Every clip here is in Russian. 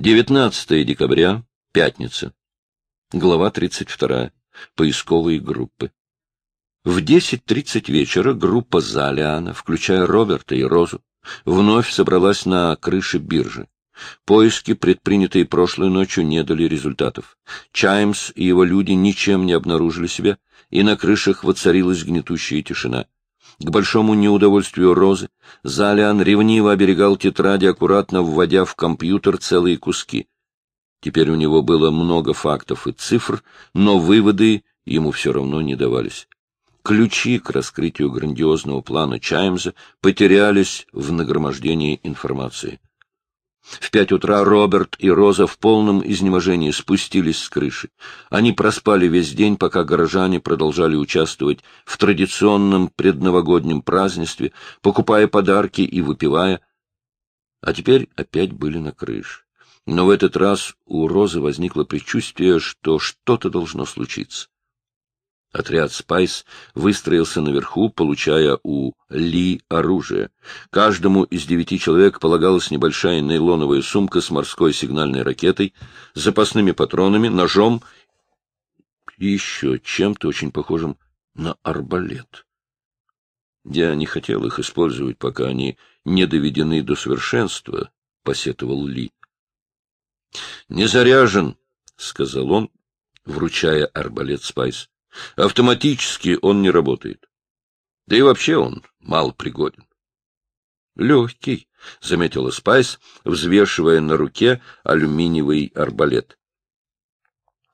19 декабря, пятница. Глава 32. Поисковые группы. В 10.30 вечера группа Залиана, включая Роберта и Розу, вновь собралась на крыше биржи. Поиски, предпринятые прошлой ночью, не дали результатов. Чаймс и его люди ничем не обнаружили себя, и на крышах воцарилась гнетущая тишина. К большому неудовольствию Розы, Залиан ревниво оберегал тетради, аккуратно вводя в компьютер целые куски. Теперь у него было много фактов и цифр, но выводы ему все равно не давались. Ключи к раскрытию грандиозного плана Чаймза потерялись в нагромождении информации. В пять утра Роберт и Роза в полном изнеможении спустились с крыши. Они проспали весь день, пока горожане продолжали участвовать в традиционном предновогоднем празднестве, покупая подарки и выпивая. А теперь опять были на крыше. Но в этот раз у Розы возникло предчувствие, что что-то должно случиться. Отряд «Спайс» выстроился наверху, получая у Ли оружие. Каждому из девяти человек полагалась небольшая нейлоновая сумка с морской сигнальной ракетой, запасными патронами, ножом и еще чем-то очень похожим на арбалет. Я не хотел их использовать, пока они не доведены до совершенства, — посетовал Ли. — Не заряжен, — сказал он, вручая арбалет Спайс. Автоматически он не работает. Да и вообще он мало пригоден. Легкий, — заметила Спайс, взвешивая на руке алюминиевый арбалет.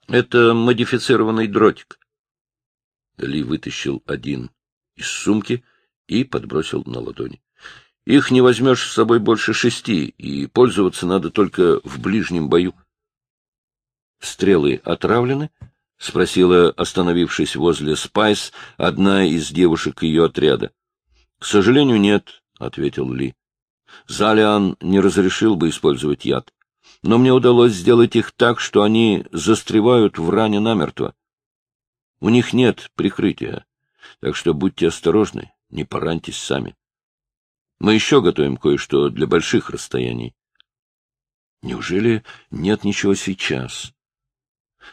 Это модифицированный дротик. Ли вытащил один из сумки и подбросил на ладони. Их не возьмешь с собой больше шести, и пользоваться надо только в ближнем бою. Стрелы отравлены, — спросила, остановившись возле Спайс, одна из девушек ее отряда. — К сожалению, нет, — ответил Ли. — Залиан не разрешил бы использовать яд, но мне удалось сделать их так, что они застревают в ране намертво. У них нет прикрытия, так что будьте осторожны, не пораньтесь сами. Мы еще готовим кое-что для больших расстояний. Неужели нет ничего сейчас?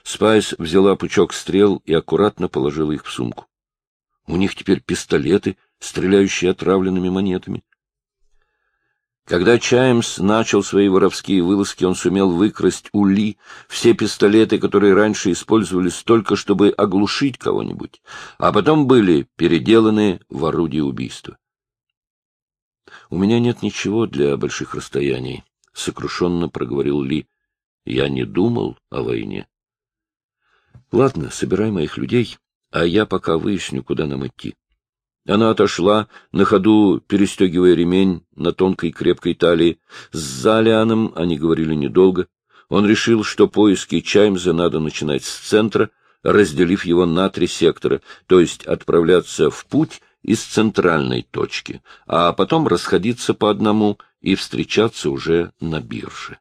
Спайс взяла пучок стрел и аккуратно положила их в сумку. У них теперь пистолеты, стреляющие отравленными монетами. Когда Чаймс начал свои воровские вылазки, он сумел выкрасть у Ли все пистолеты, которые раньше использовались только, чтобы оглушить кого-нибудь, а потом были переделаны в орудие убийства. «У меня нет ничего для больших расстояний», — сокрушенно проговорил Ли. «Я не думал о войне». Ладно, собирай моих людей, а я пока выясню, куда нам идти. Она отошла, на ходу перестегивая ремень на тонкой крепкой талии. С Залианом они говорили недолго. Он решил, что поиски Чаймза надо начинать с центра, разделив его на три сектора, то есть отправляться в путь из центральной точки, а потом расходиться по одному и встречаться уже на бирже.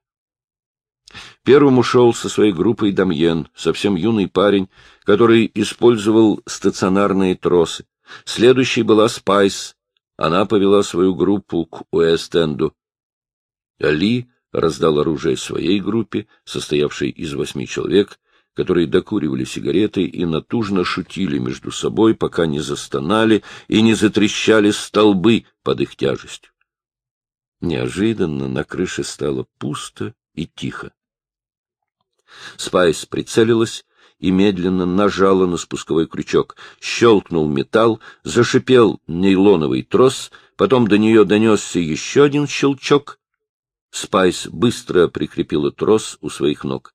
Первым ушел со своей группой Дамьен, совсем юный парень, который использовал стационарные тросы. Следующей была Спайс. Она повела свою группу к Уэст-Энду. Ли раздал оружие своей группе, состоявшей из восьми человек, которые докуривали сигареты и натужно шутили между собой, пока не застонали и не затрещали столбы под их тяжестью. Неожиданно на крыше стало пусто и тихо. Спайс прицелилась и медленно нажала на спусковой крючок. Щелкнул металл, зашипел нейлоновый трос, потом до нее донесся еще один щелчок. Спайс быстро прикрепила трос у своих ног.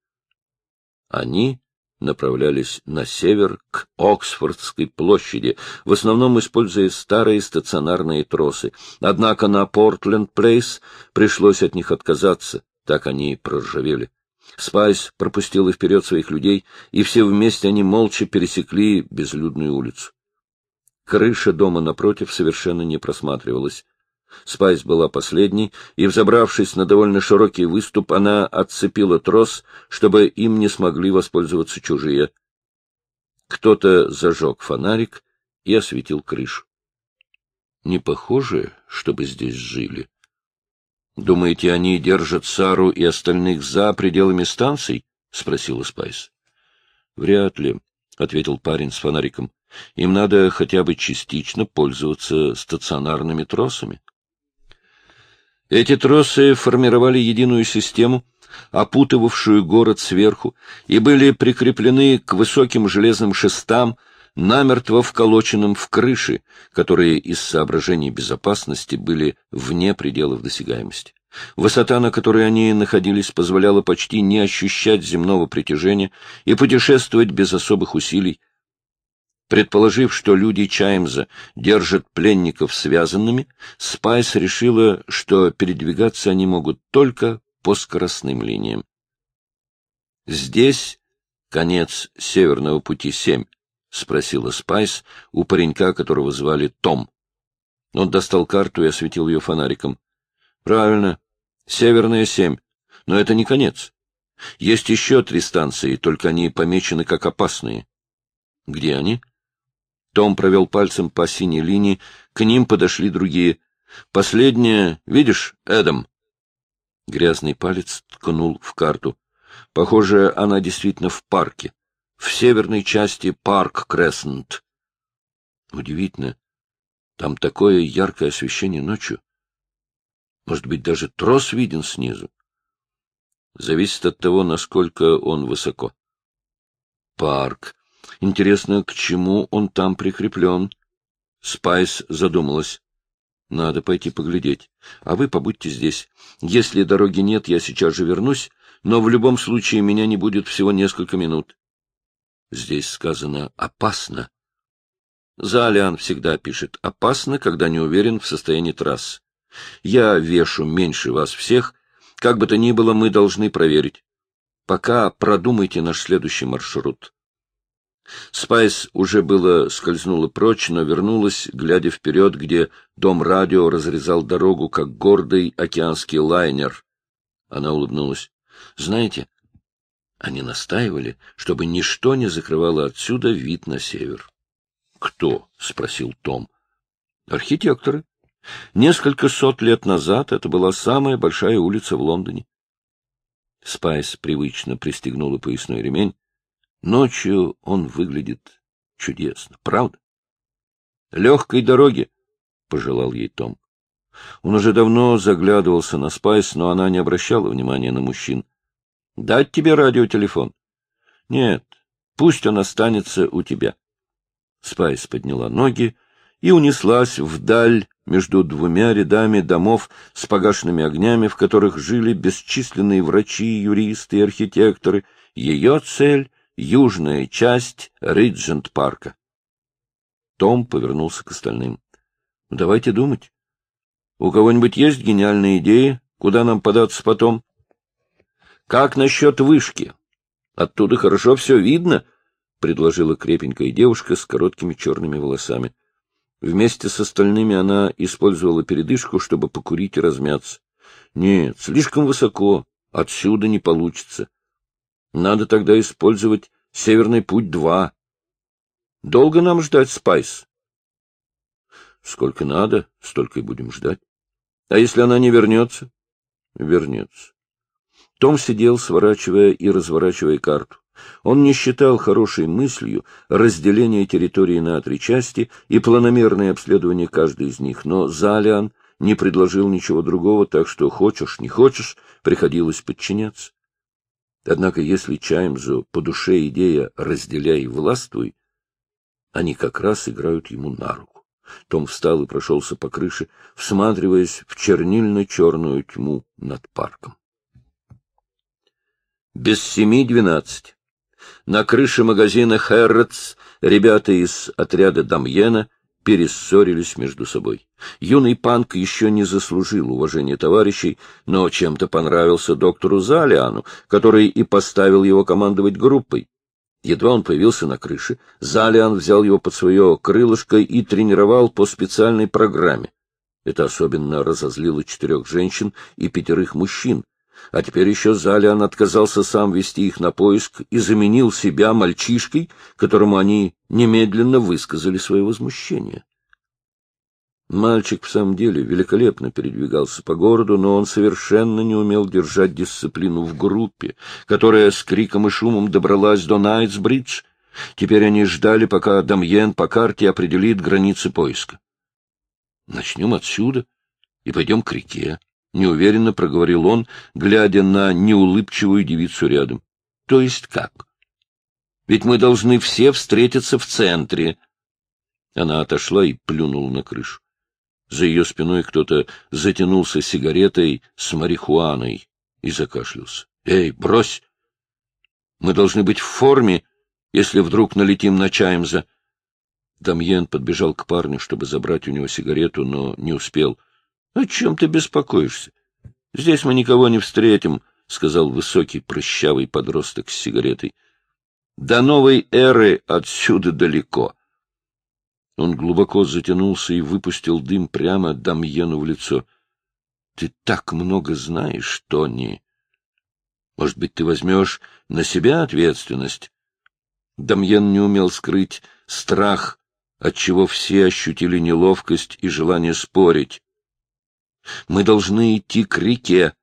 Они направлялись на север к Оксфордской площади, в основном используя старые стационарные тросы. Однако на Портленд-Плейс пришлось от них отказаться, так они проржавели. Спайс пропустила вперед своих людей, и все вместе они молча пересекли безлюдную улицу. Крыша дома напротив совершенно не просматривалась. Спайс была последней, и, взобравшись на довольно широкий выступ, она отцепила трос, чтобы им не смогли воспользоваться чужие. Кто-то зажег фонарик и осветил крышу. Не похоже, чтобы здесь жили. Думаете, они держат Сару и остальных за пределами станций? — спросила Спайс. — Вряд ли, — ответил парень с фонариком. — Им надо хотя бы частично пользоваться стационарными тросами. Эти тросы формировали единую систему, опутывавшую город сверху, и были прикреплены к высоким железным шестам, намертво вколоченным в крыши, которые из соображений безопасности были вне пределов досягаемости. Высота, на которой они находились, позволяла почти не ощущать земного притяжения и путешествовать без особых усилий. Предположив, что люди Чаймза держат пленников связанными, Спайс решила, что передвигаться они могут только по скоростным линиям. Здесь конец Северного пути 7, — спросила Спайс у паренька, которого звали Том. Он достал карту и осветил ее фонариком. — Правильно. Северная семь. Но это не конец. Есть еще три станции, только они помечены как опасные. — Где они? Том провел пальцем по синей линии. К ним подошли другие. Последняя, видишь, Эдам? Грязный палец ткнул в карту. Похоже, она действительно в парке в северной части парка Крессент. Удивительно. Там такое яркое освещение ночью. Может быть, даже трос виден снизу. Зависит от того, насколько он высоко. Парк. Интересно, к чему он там прикреплен? Спайс задумалась. Надо пойти поглядеть. А вы побудьте здесь. Если дороги нет, я сейчас же вернусь, но в любом случае меня не будет всего несколько минут. Здесь сказано «опасно». Залиан всегда пишет «опасно», когда не уверен в состоянии трассы. Я вешу меньше вас всех. Как бы то ни было, мы должны проверить. Пока продумайте наш следующий маршрут. Спайс уже было скользнула прочь, но вернулась, глядя вперед, где дом радио разрезал дорогу, как гордый океанский лайнер. Она улыбнулась. — Знаете, они настаивали, чтобы ничто не закрывало отсюда вид на север. — Кто? — спросил Том. — Архитекторы. Несколько сот лет назад это была самая большая улица в Лондоне. Спайс привычно пристегнула поясной ремень. Ночью он выглядит чудесно, правда? — Легкой дороги, — пожелал ей Том. Он уже давно заглядывался на Спайс, но она не обращала внимания на мужчин. Дать тебе радиотелефон? Нет, пусть он останется у тебя. Спайс подняла ноги и унеслась вдаль между двумя рядами домов с погашенными огнями, в которых жили бесчисленные врачи, юристы и архитекторы. Ее цель — южная часть Риджент-парка. Том повернулся к остальным. — Давайте думать. У кого-нибудь есть гениальные идеи, куда нам податься потом? Как насчет вышки? Оттуда хорошо все видно, — предложила крепенькая девушка с короткими черными волосами. Вместе с остальными она использовала передышку, чтобы покурить и размяться. Нет, слишком высоко, отсюда не получится. Надо тогда использовать Северный путь-2. Долго нам ждать, Спайс? Сколько надо, столько и будем ждать. А если она не вернется? Вернется. Том сидел, сворачивая и разворачивая карту. Он не считал хорошей мыслью разделение территории на три части и планомерное обследование каждой из них, но Залиан не предложил ничего другого, так что хочешь, не хочешь, приходилось подчиняться. Однако если Чаймзу по душе идея «разделяй и властвуй», они как раз играют ему на руку. Том встал и прошелся по крыше, всматриваясь в чернильно-черную тьму над парком. Без семи двенадцать. На крыше магазина «Хэрротс» ребята из отряда Дамьена перессорились между собой. Юный панк еще не заслужил уважения товарищей, но чем-то понравился доктору Залиану, который и поставил его командовать группой. Едва он появился на крыше, Залиан взял его под свое крылышко и тренировал по специальной программе. Это особенно разозлило четырех женщин и пятерых мужчин, а теперь еще Залиан отказался сам вести их на поиск и заменил себя мальчишкой, которому они немедленно высказали свое возмущение. Мальчик в самом деле великолепно передвигался по городу, но он совершенно не умел держать дисциплину в группе, которая с криком и шумом добралась до Найтсбридж. Теперь они ждали, пока Дамьен по карте определит границы поиска. — Начнем отсюда и пойдем к реке, — неуверенно проговорил он, глядя на неулыбчивую девицу рядом. — То есть как? Ведь мы должны все встретиться в центре. Она отошла и плюнула на крышу. За ее спиной кто-то затянулся сигаретой с марихуаной и закашлялся. — Эй, брось! Мы должны быть в форме, если вдруг налетим на Чаймза. Дамьен подбежал к парню, чтобы забрать у него сигарету, но не успел. — О чем ты беспокоишься? Здесь мы никого не встретим, — сказал высокий прыщавый подросток с сигаретой. — До новой эры отсюда далеко. Он глубоко затянулся и выпустил дым прямо Дамьену в лицо. — Ты так много знаешь, Тони. Может быть, ты возьмешь на себя ответственность? Дамьен не умел скрыть страх, отчего все ощутили неловкость и желание спорить. Мы должны идти к реке.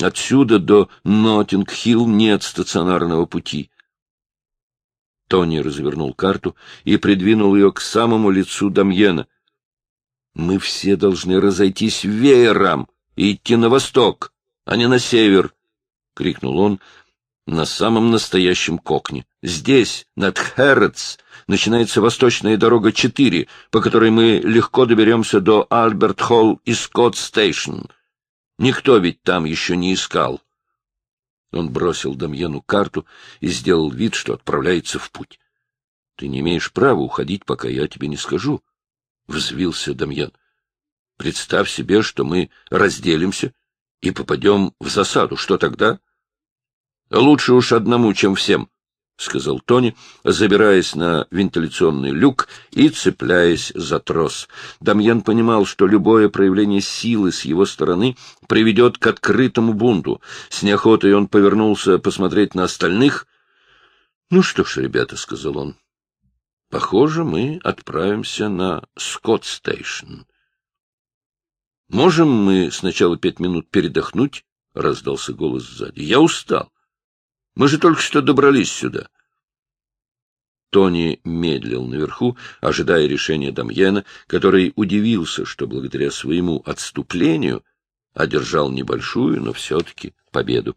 Отсюда до Ноттинг-Хилл нет стационарного пути. Тони развернул карту и придвинул ее к самому лицу Дамьена. — Мы все должны разойтись веером и идти на восток, а не на север, — крикнул он на самом настоящем кокни. — Здесь, над Хэрродс, начинается восточная дорога 4, по которой мы легко доберемся до Альберт-Холл и Скотт-Стейшн. Никто ведь там еще не искал. — он бросил Дамьену карту и сделал вид, что отправляется в путь. — Ты не имеешь права уходить, пока я тебе не скажу, — взвился Дамьен. — Представь себе, что мы разделимся и попадем в засаду. Что тогда? — Лучше уж одному, чем всем. — сказал Тони, забираясь на вентиляционный люк и цепляясь за трос. Дамьен понимал, что любое проявление силы с его стороны приведет к открытому бунту. С неохотой он повернулся посмотреть на остальных. — Ну что ж, ребята, — сказал он, — похоже, мы отправимся на Скотт-стейшн. — Можем мы сначала пять минут передохнуть? — раздался голос сзади. — Я устал. Мы же только что добрались сюда. Тони медлил наверху, ожидая решения Дамьена, который удивился, что благодаря своему отступлению одержал небольшую, но все-таки победу.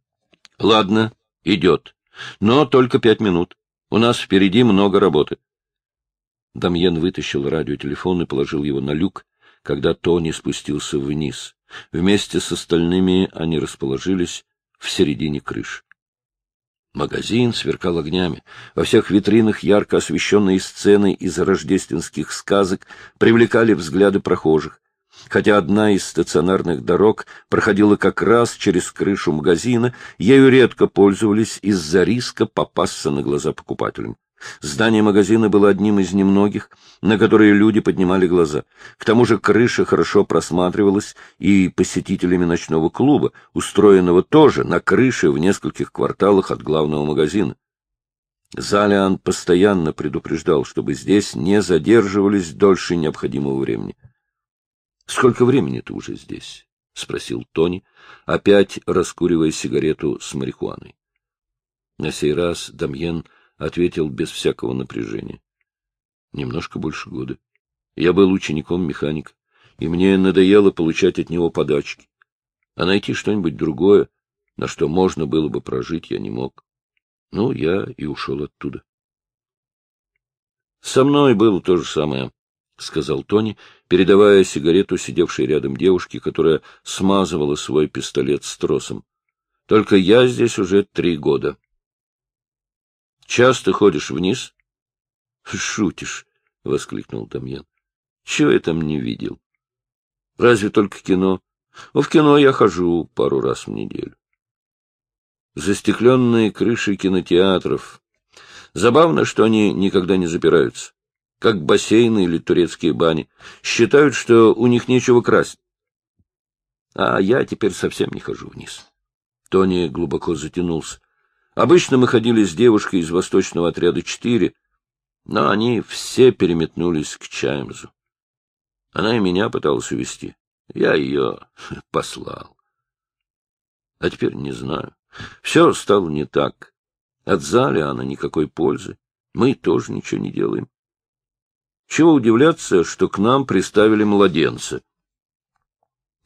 — Ладно, идет. Но только пять минут. У нас впереди много работы. Дамьен вытащил радиотелефон и положил его на люк, когда Тони спустился вниз. Вместе с остальными они расположились в середине крыши. Магазин сверкал огнями. Во всех витринах ярко освещенные сцены из рождественских сказок привлекали взгляды прохожих. Хотя одна из стационарных дорог проходила как раз через крышу магазина, ею редко пользовались из-за риска попасться на глаза покупателям. Здание магазина было одним из немногих, на которые люди поднимали глаза. К тому же крыша хорошо просматривалась и посетителями ночного клуба, устроенного тоже на крыше в нескольких кварталах от главного магазина. Залиан постоянно предупреждал, чтобы здесь не задерживались дольше необходимого времени. — Сколько времени ты уже здесь? — спросил Тони, опять раскуривая сигарету с марихуаной. На сей раз Дамьен ответил без всякого напряжения. Немножко больше года. Я был учеником механика, и мне надоело получать от него подачки. А найти что-нибудь другое, на что можно было бы прожить, я не мог. Ну, я и ушел оттуда. Со мной было то же самое, — сказал Тони, передавая сигарету сидевшей рядом девушке, которая смазывала свой пистолет с тросом. — Только я здесь уже три года. — Часто ходишь вниз? — Шутишь, — воскликнул Дамьян. — Чего я там не видел? — Разве только кино? Ну, в кино я хожу пару раз в неделю. Застекленные крыши кинотеатров. Забавно, что они никогда не запираются. Как бассейны или турецкие бани. Считают, что у них нечего красть. А я теперь совсем не хожу вниз. Тони глубоко затянулся. Обычно мы ходили с девушкой из восточного отряда 4, но они все переметнулись к Чаймзу. Она и меня пыталась увести. Я ее послал. А теперь не знаю. Все стало не так. От Залиана никакой пользы. Мы тоже ничего не делаем. Чего удивляться, что к нам приставили младенца?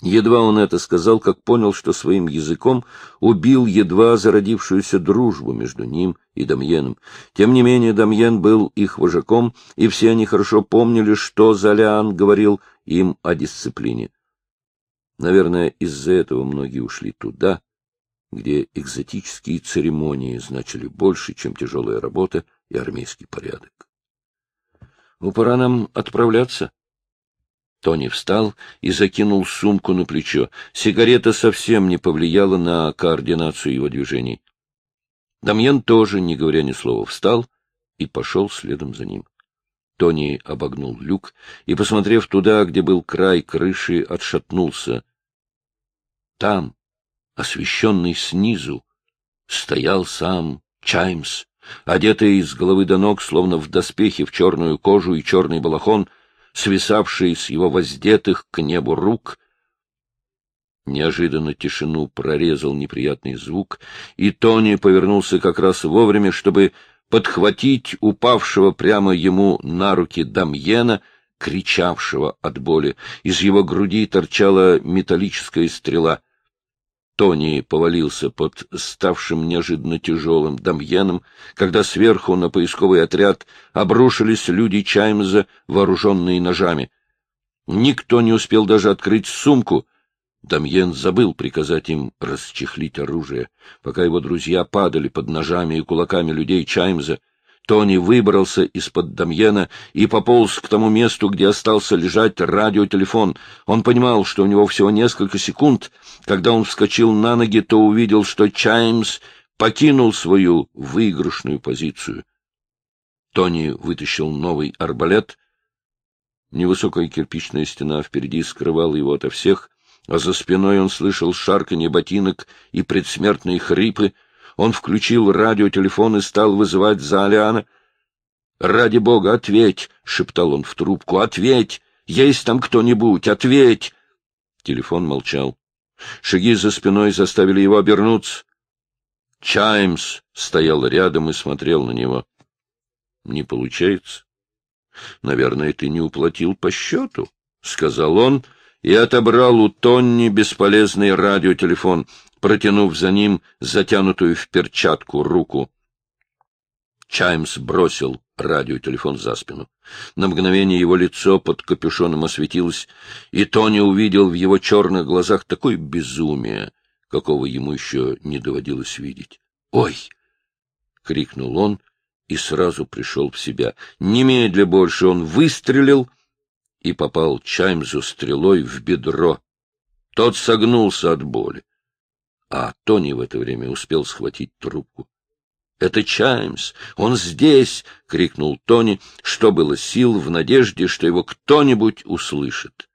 Едва он это сказал, как понял, что своим языком убил едва зародившуюся дружбу между ним и Дамьеном. Тем не менее, Дамьен был их вожаком, и все они хорошо помнили, что Залиан говорил им о дисциплине. Наверное, из-за этого многие ушли туда, где экзотические церемонии значили больше, чем тяжелая работа и армейский порядок. Ну, пора нам отправляться. Тони встал и закинул сумку на плечо. Сигарета совсем не повлияла на координацию его движений. Дамьен тоже, не говоря ни слова, встал и пошел следом за ним. Тони обогнул люк и, посмотрев туда, где был край крыши, отшатнулся. Там, освещенный снизу, стоял сам Чаймс, одетый с головы до ног, словно в доспехи, в черную кожу и черный балахон, свисавший с его воздетых к небу рук. Неожиданно тишину прорезал неприятный звук, и Тони повернулся как раз вовремя, чтобы подхватить упавшего прямо ему на руки Дамьена, кричавшего от боли. Из его груди торчала металлическая стрела — Тони повалился под ставшим неожиданно тяжелым Дамьеном, когда сверху на поисковый отряд обрушились люди Чаймза, вооруженные ножами. Никто не успел даже открыть сумку. Дамьен забыл приказать им расчехлить оружие. Пока его друзья падали под ножами и кулаками людей Чаймза, Тони выбрался из-под Дамьена и пополз к тому месту, где остался лежать радиотелефон. Он понимал, что у него всего несколько секунд. Когда он вскочил на ноги, то увидел, что Чаймс покинул свою выигрышную позицию. Тони вытащил новый арбалет. Невысокая кирпичная стена впереди скрывала его ото всех, а за спиной он слышал шарканье ботинок и предсмертные хрипы — он включил радиотелефон и стал вызывать Заалиана. — Ради бога, ответь! — шептал он в трубку. — Ответь! Есть там кто-нибудь? Ответь! Телефон молчал. Шаги за спиной заставили его обернуться. Чаймс стоял рядом и смотрел на него. — Не получается. — Наверное, ты не уплатил по счету, — сказал он и отобрал у Тонни бесполезный радиотелефон протянув за ним затянутую в перчатку руку. Чаймс бросил радиотелефон за спину. На мгновение его лицо под капюшоном осветилось, и Тони увидел в его черных глазах такое безумие, какого ему еще не доводилось видеть. «Ой!» — крикнул он и сразу пришел в себя. Немедля больше он выстрелил и попал Чаймзу стрелой в бедро. Тот согнулся от боли а Тони в это время успел схватить трубку. — Это Чаймс! Он здесь! — крикнул Тони, что было сил в надежде, что его кто-нибудь услышит.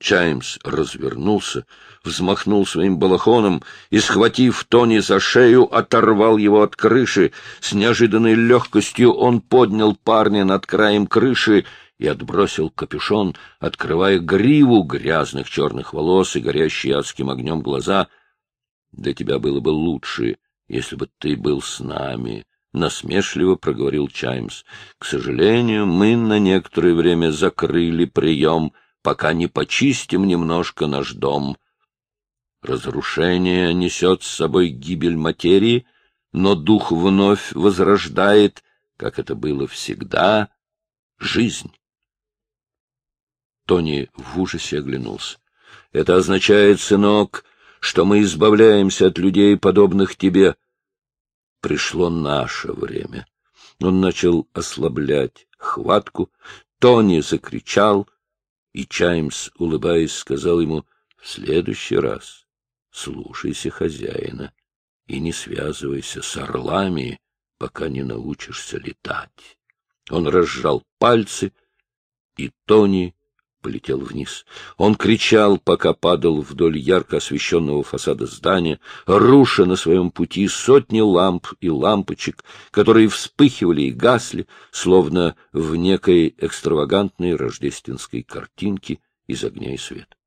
Чаймс развернулся, взмахнул своим балахоном и, схватив Тони за шею, оторвал его от крыши. С неожиданной легкостью он поднял парня над краем крыши и отбросил капюшон, открывая гриву грязных черных волос и горящие адским огнем глаза. — Для тебя было бы лучше, если бы ты был с нами, — насмешливо проговорил Чаймс. — К сожалению, мы на некоторое время закрыли прием, пока не почистим немножко наш дом. Разрушение несет с собой гибель материи, но дух вновь возрождает, как это было всегда, жизнь. Тони в ужасе оглянулся. — Это означает, сынок, что мы избавляемся от людей, подобных тебе. Пришло наше время. Он начал ослаблять хватку. Тони закричал, и Чаймс, улыбаясь, сказал ему, — в следующий раз слушайся хозяина и не связывайся с орлами, пока не научишься летать. Он разжал пальцы, и Тони полетел вниз. Он кричал, пока падал вдоль ярко освещенного фасада здания, руша на своем пути сотни ламп и лампочек, которые вспыхивали и гасли, словно в некой экстравагантной рождественской картинке из огня и света.